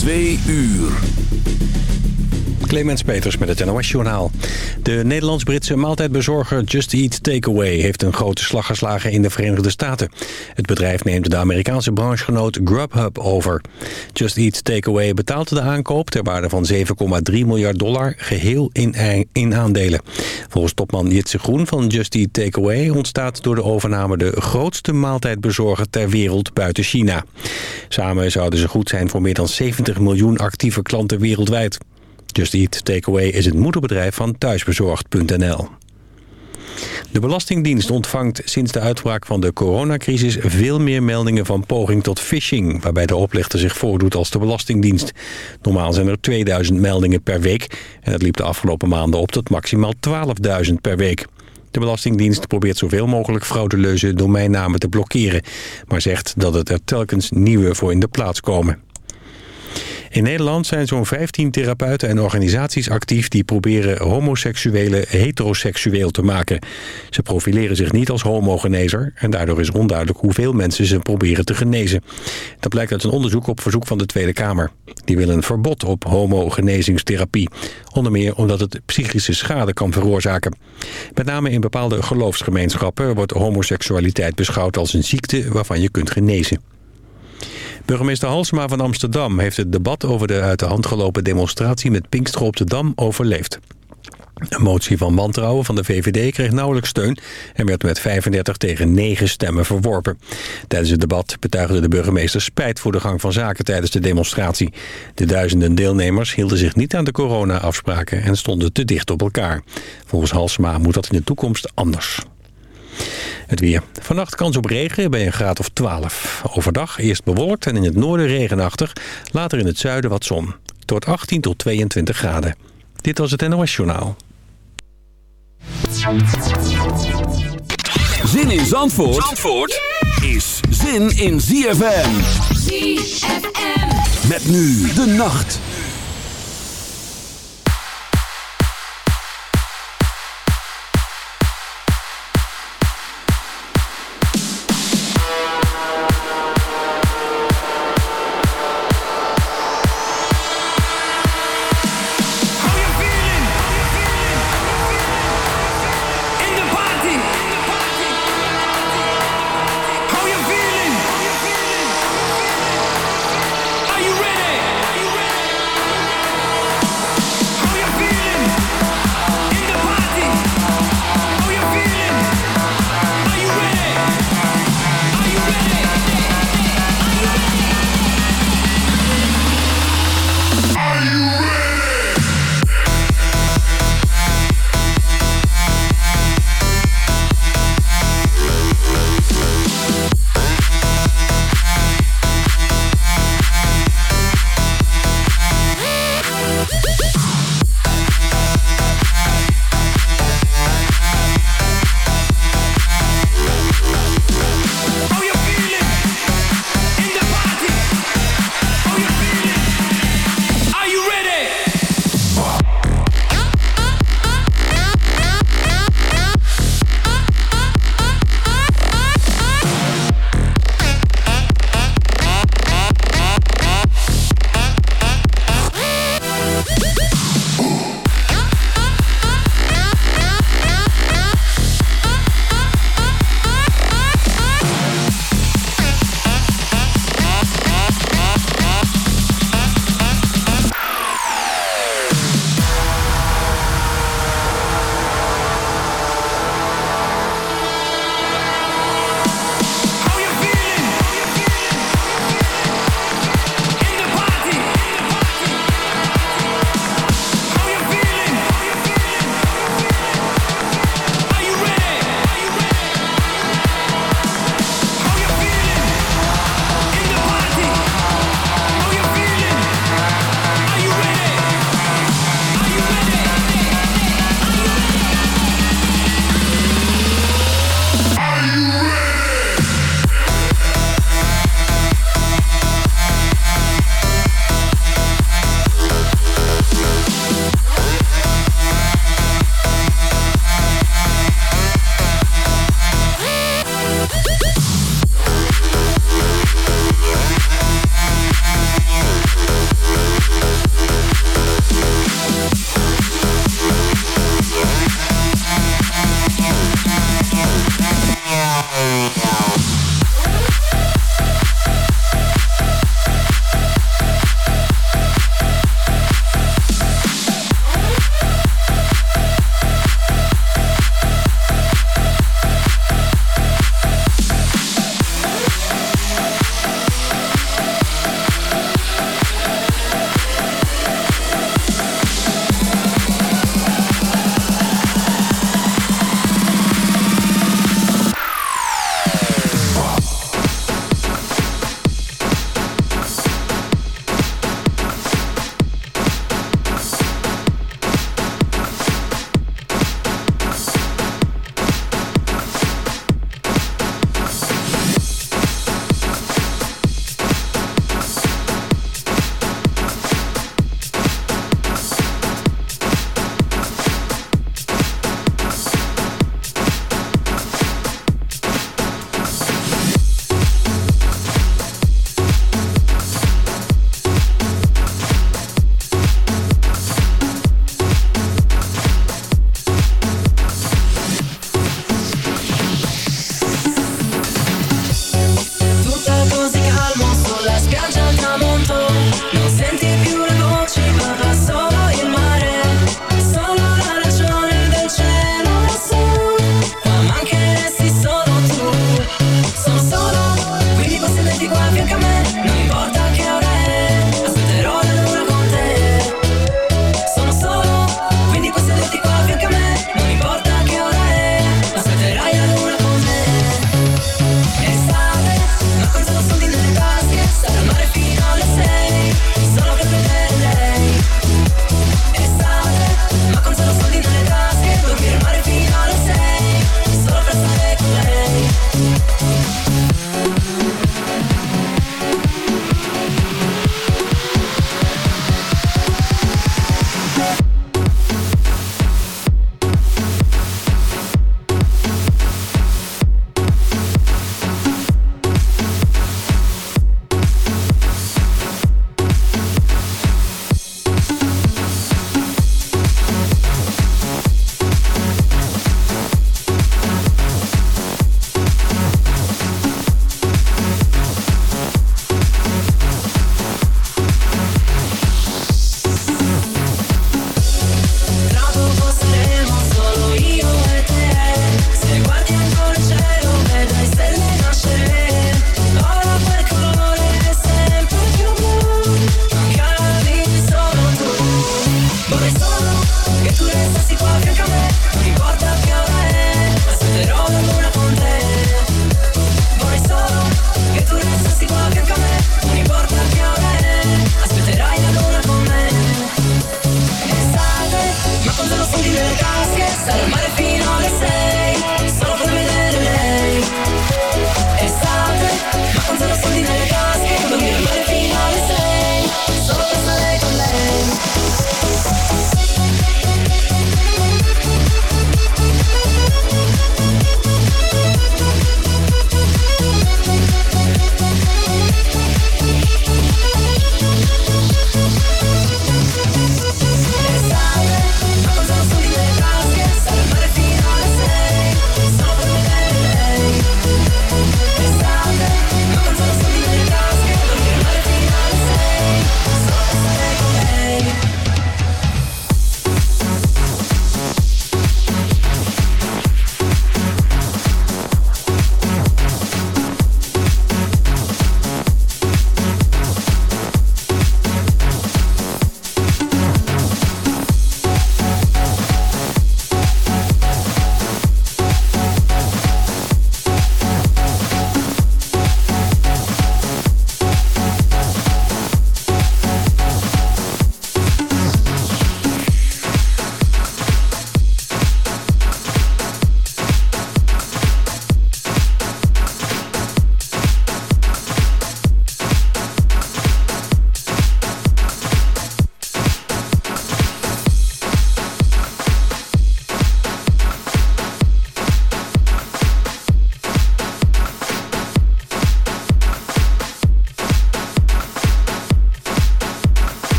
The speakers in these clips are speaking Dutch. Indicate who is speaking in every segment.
Speaker 1: Twee uur.
Speaker 2: Clemens Peters met het NOS Journaal. De Nederlands-Britse maaltijdbezorger Just Eat Takeaway... heeft een grote slag geslagen in de Verenigde Staten. Het bedrijf neemt de Amerikaanse branchegenoot Grubhub over. Just Eat Takeaway betaalt de aankoop... ter waarde van 7,3 miljard dollar geheel in, in aandelen. Volgens topman Jitse Groen van Just Eat Takeaway... ontstaat door de overname de grootste maaltijdbezorger ter wereld buiten China. Samen zouden ze goed zijn voor meer dan 70 miljoen actieve klanten wereldwijd. Just Eat Takeaway is het moederbedrijf van thuisbezorgd.nl. De Belastingdienst ontvangt sinds de uitbraak van de coronacrisis veel meer meldingen van poging tot phishing, waarbij de oplichter zich voordoet als de Belastingdienst. Normaal zijn er 2000 meldingen per week en dat liep de afgelopen maanden op tot maximaal 12.000 per week. De Belastingdienst probeert zoveel mogelijk fraudeleuze domeinnamen te blokkeren, maar zegt dat het er telkens nieuwe voor in de plaats komen. In Nederland zijn zo'n 15 therapeuten en organisaties actief... die proberen homoseksuelen heteroseksueel te maken. Ze profileren zich niet als homogenezer... en daardoor is onduidelijk hoeveel mensen ze proberen te genezen. Dat blijkt uit een onderzoek op verzoek van de Tweede Kamer. Die willen een verbod op homogenezingstherapie. Onder meer omdat het psychische schade kan veroorzaken. Met name in bepaalde geloofsgemeenschappen... wordt homoseksualiteit beschouwd als een ziekte waarvan je kunt genezen. Burgemeester Halsema van Amsterdam heeft het debat over de uit de hand gelopen demonstratie met Pinkster op de Dam overleefd. Een motie van wantrouwen van de VVD kreeg nauwelijks steun... en werd met 35 tegen 9 stemmen verworpen. Tijdens het debat betuigde de burgemeester spijt voor de gang van zaken tijdens de demonstratie. De duizenden deelnemers hielden zich niet aan de corona-afspraken... en stonden te dicht op elkaar. Volgens Halsema moet dat in de toekomst anders. Het weer. Vannacht kans op regen bij een graad of 12. Overdag eerst bewolkt en in het noorden regenachtig. Later in het zuiden wat zon. Tot 18 tot 22 graden. Dit was het NOS Journaal.
Speaker 1: Zin in Zandvoort, Zandvoort is zin in ZFM. ZFM. Met nu de nacht.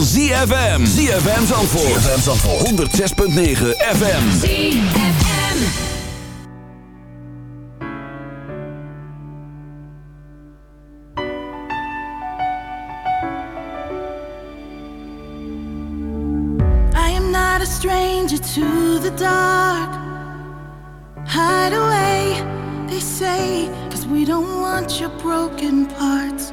Speaker 1: ZFM. ZFM Zandvoort. ZFM Zandvoort. 106.9 FM. ZFM.
Speaker 3: I am not a stranger to the dark. Hide away, they say, cause we don't want your broken parts.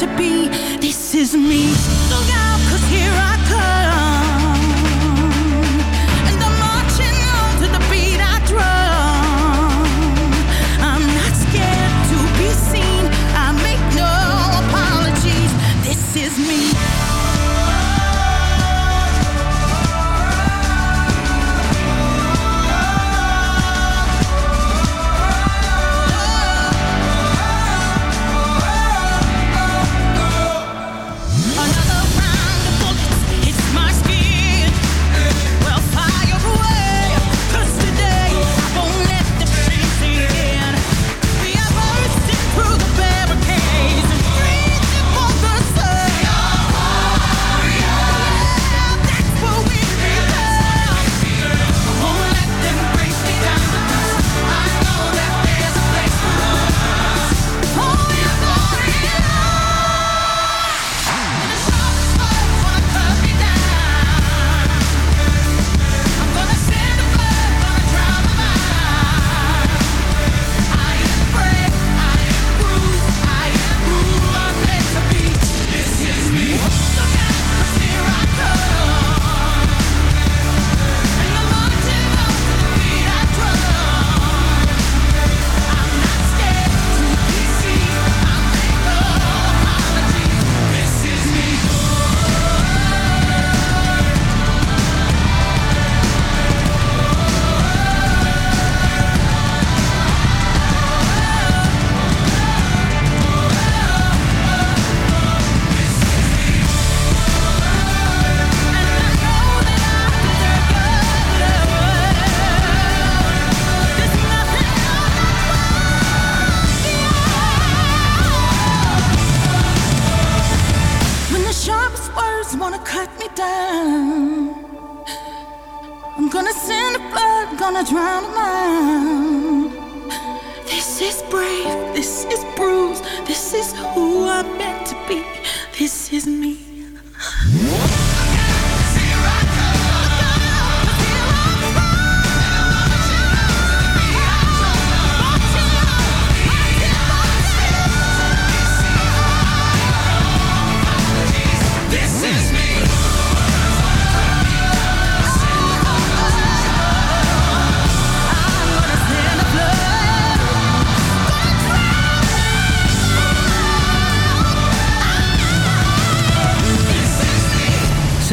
Speaker 3: to be. This is me.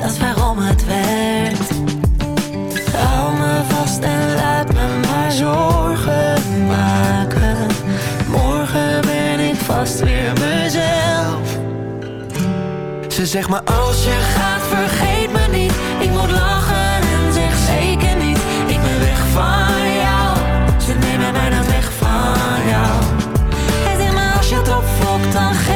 Speaker 4: dat is waarom het werkt. Hou me vast en laat me maar zorgen maken. Morgen ben ik vast weer mezelf.
Speaker 5: Ze zegt maar als je gaat vergeet me niet. Ik moet lachen en zeg zeker niet. Ik ben weg van jou. Ze nemen mij dan weg van jou.
Speaker 4: En zeg maar als je het opfokt dan geeft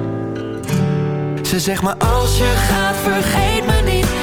Speaker 5: Ze zegt maar als je gaat vergeet me niet.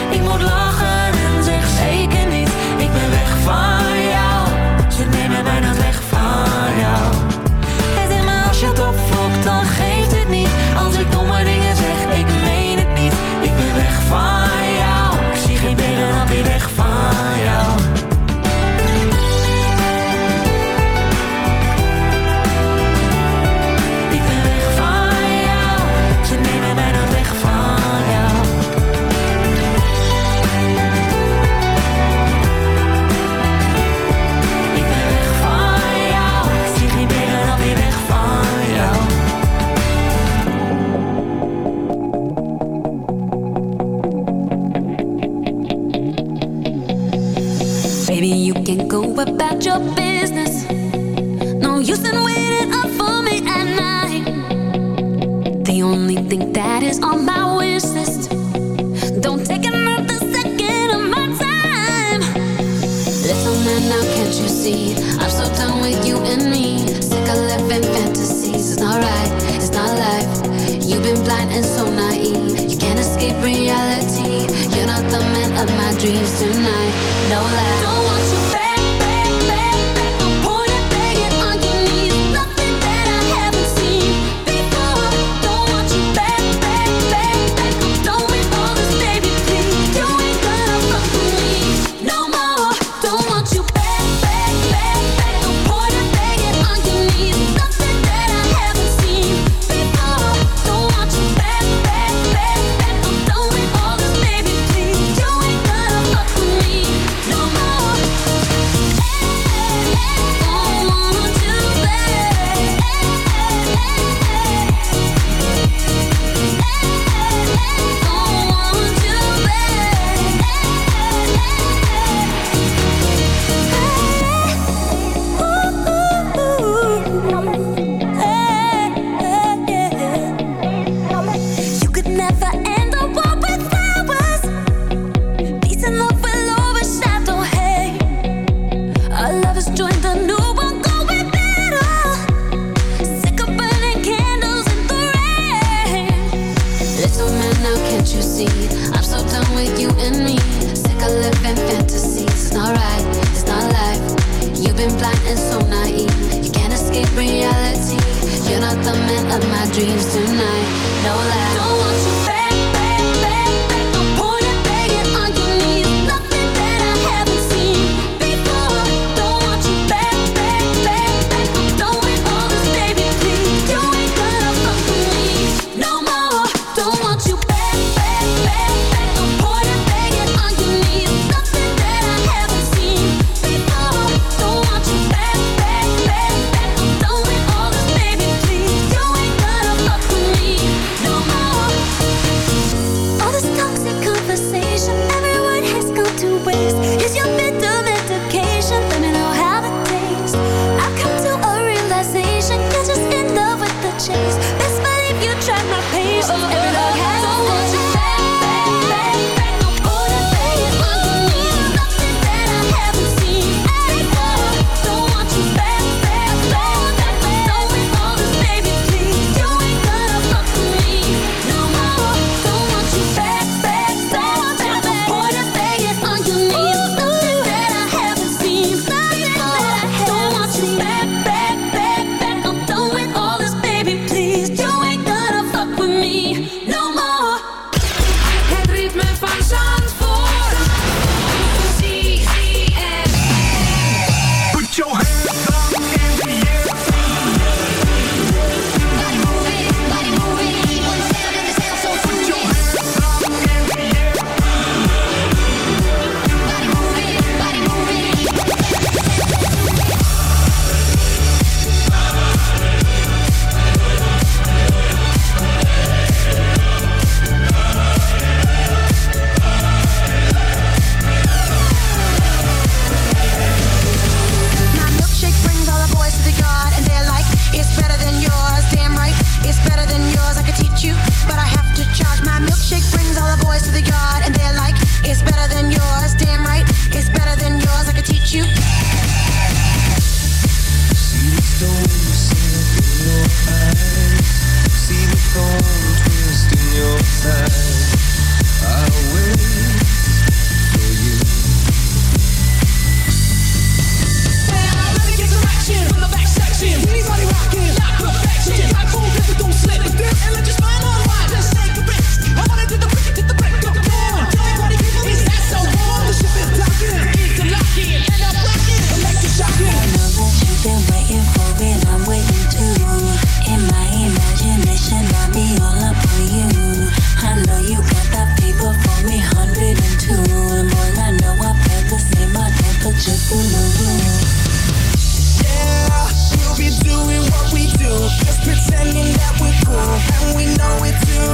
Speaker 6: pretending that we're cool and we know it too.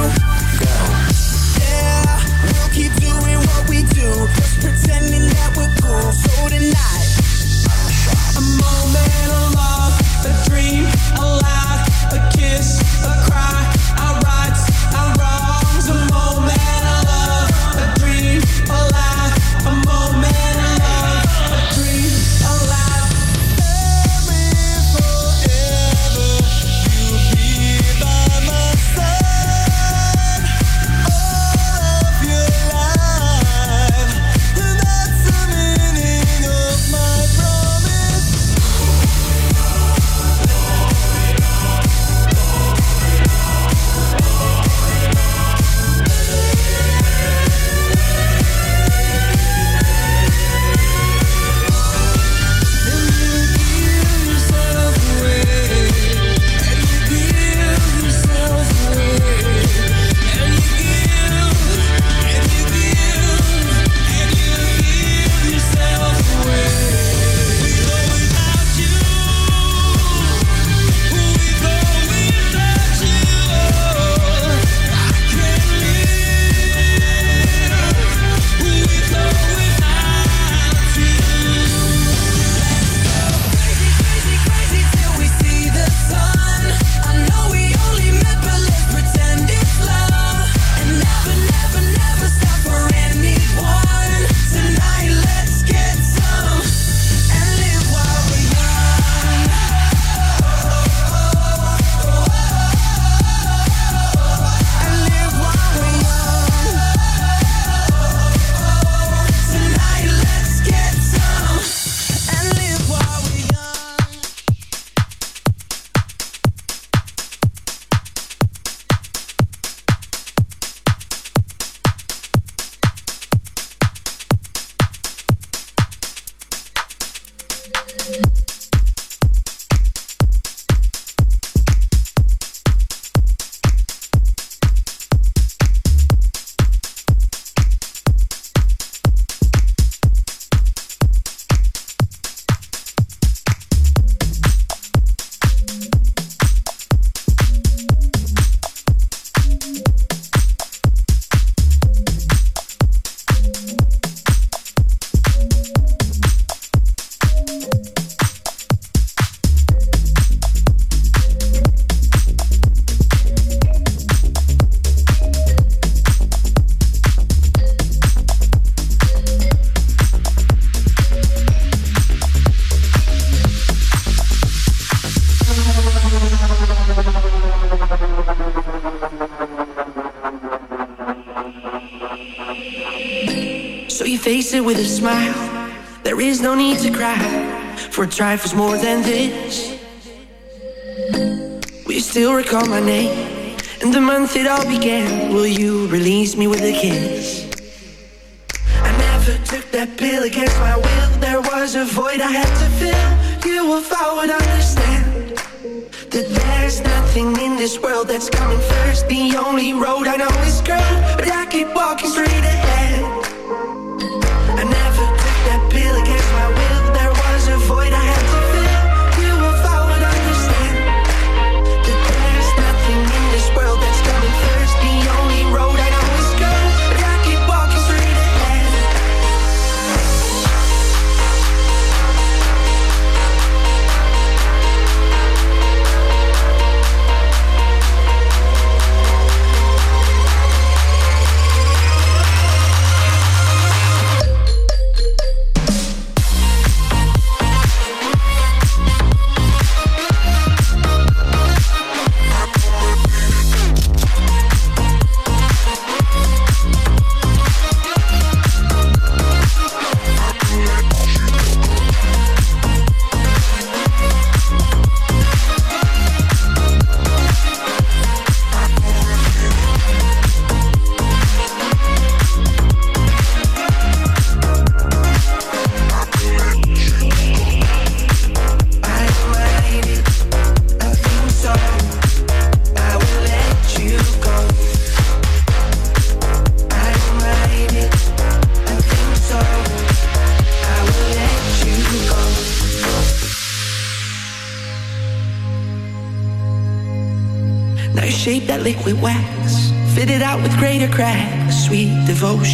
Speaker 6: Yeah, we'll keep doing what we do, just pretending that we're cool. So tonight, a moment of
Speaker 7: love, a dream. trifles more than this. Will you still recall my name and the month it all began? Will you release me with a kiss? I never took that pill against my will. There was a void I had to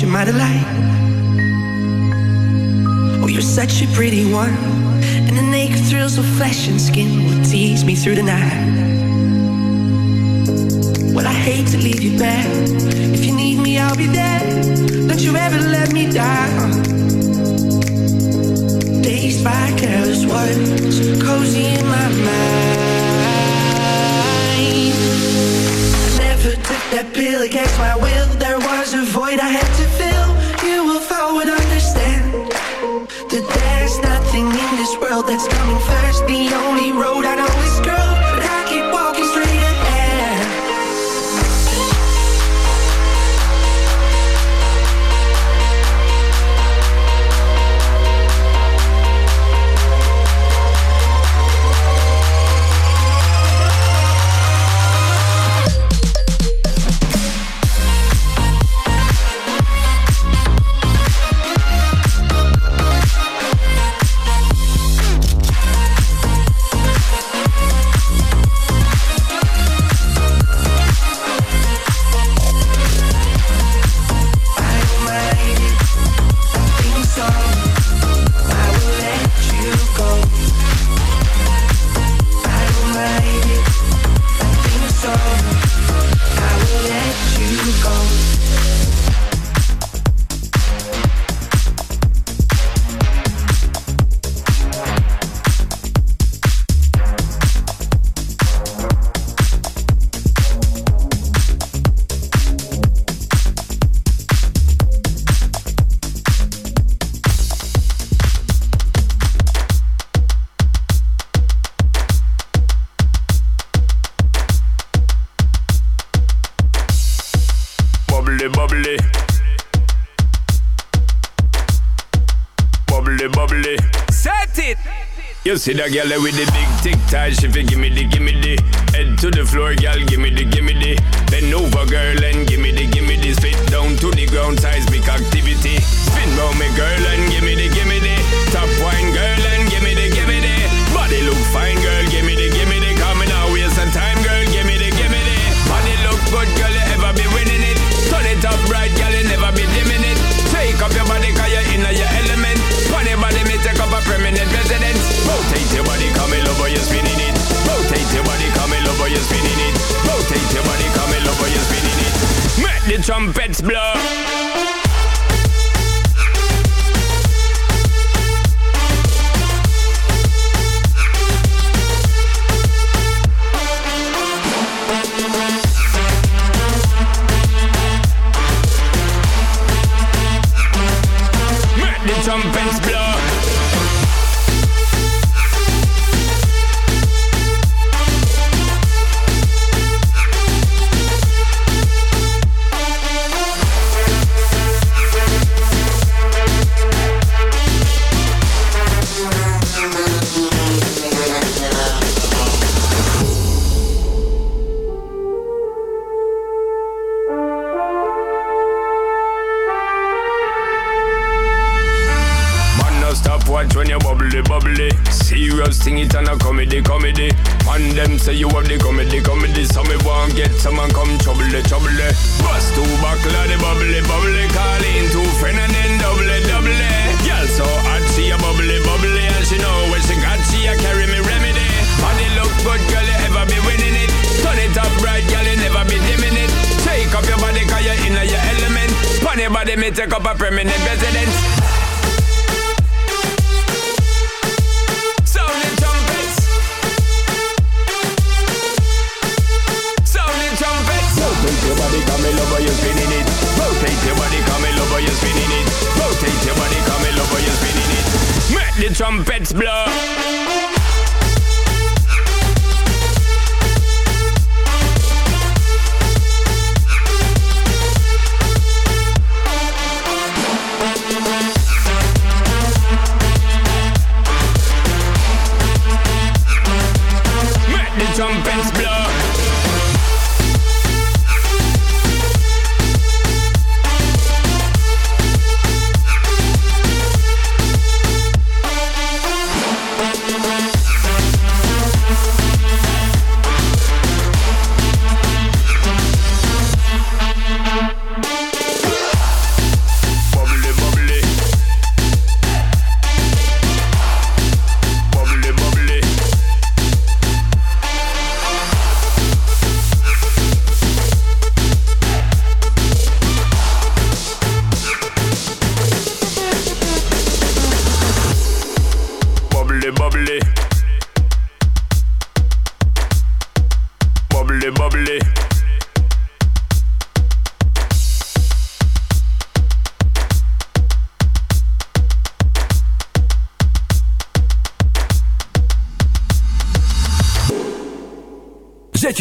Speaker 7: You might have.
Speaker 8: See that girl with the big tic tac, she fi gimme the gimme the head to the floor, trumpets blow. Trumpets Blow.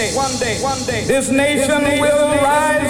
Speaker 9: Day, one day, one day, one day,
Speaker 4: this nation will rise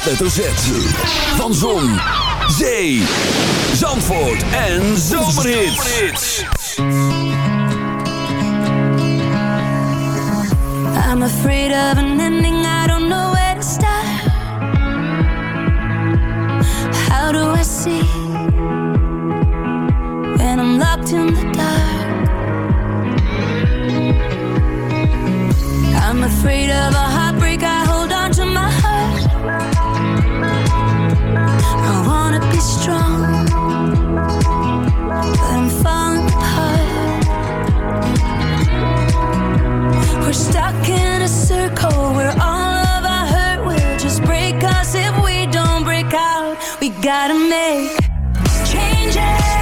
Speaker 1: hoofdletter Z. Van Zon, Zee, Zandvoort en Zomerhits.
Speaker 6: I'm afraid of an ending, I don't know where to start. How do I see when I'm locked in the dark? I'm afraid of a
Speaker 4: changes,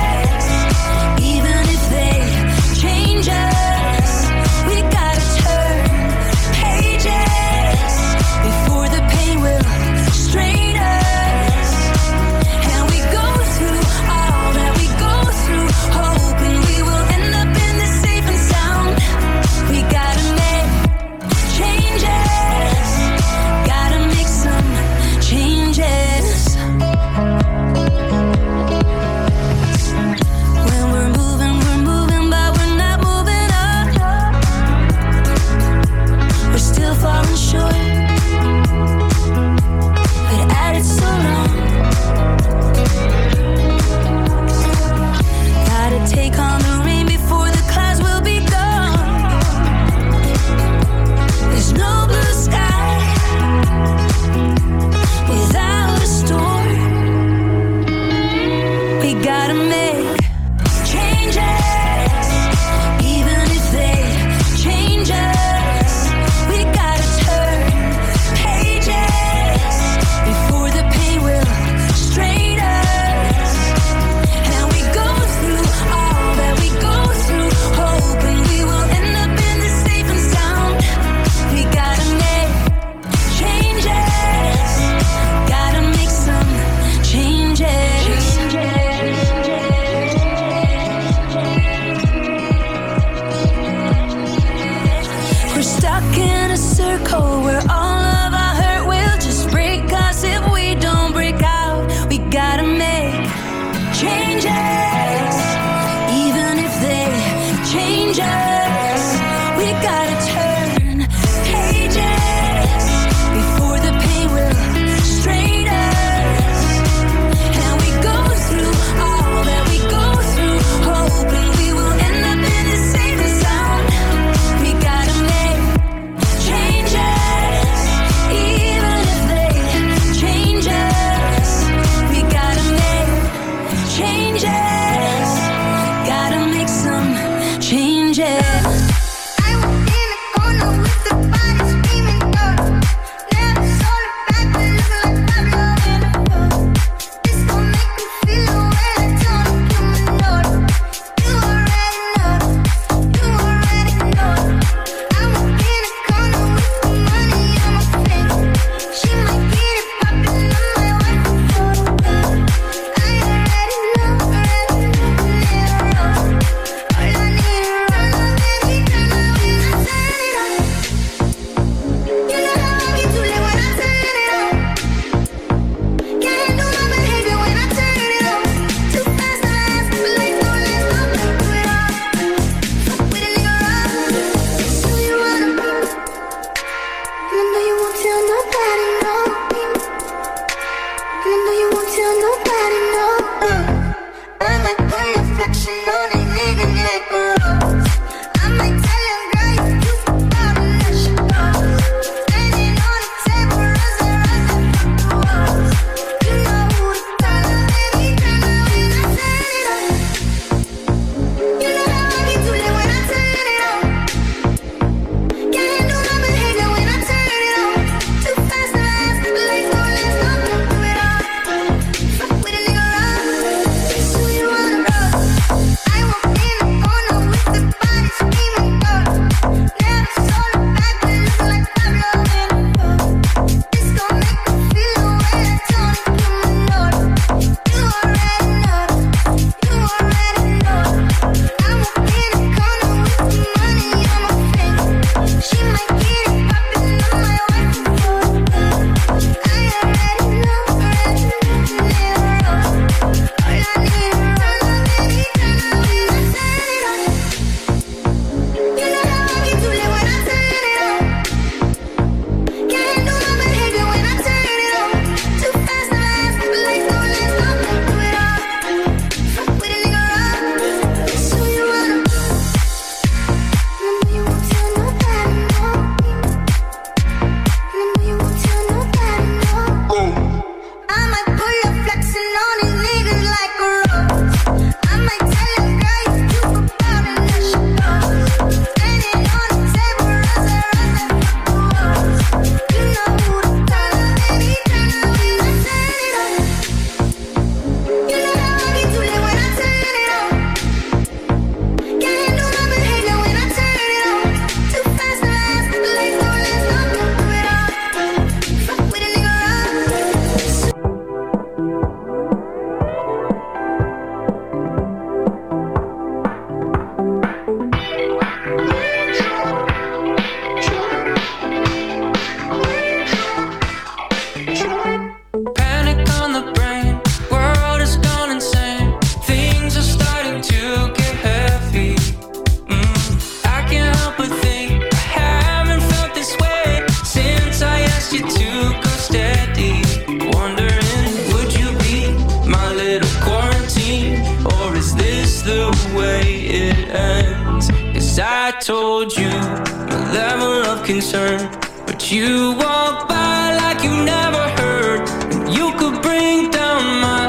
Speaker 10: ends. Cause I told you your level of concern, but you walk by like you never heard. And you could bring down my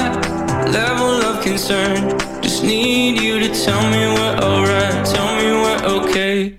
Speaker 10: level of concern. Just need you to tell me we're alright, tell me we're okay.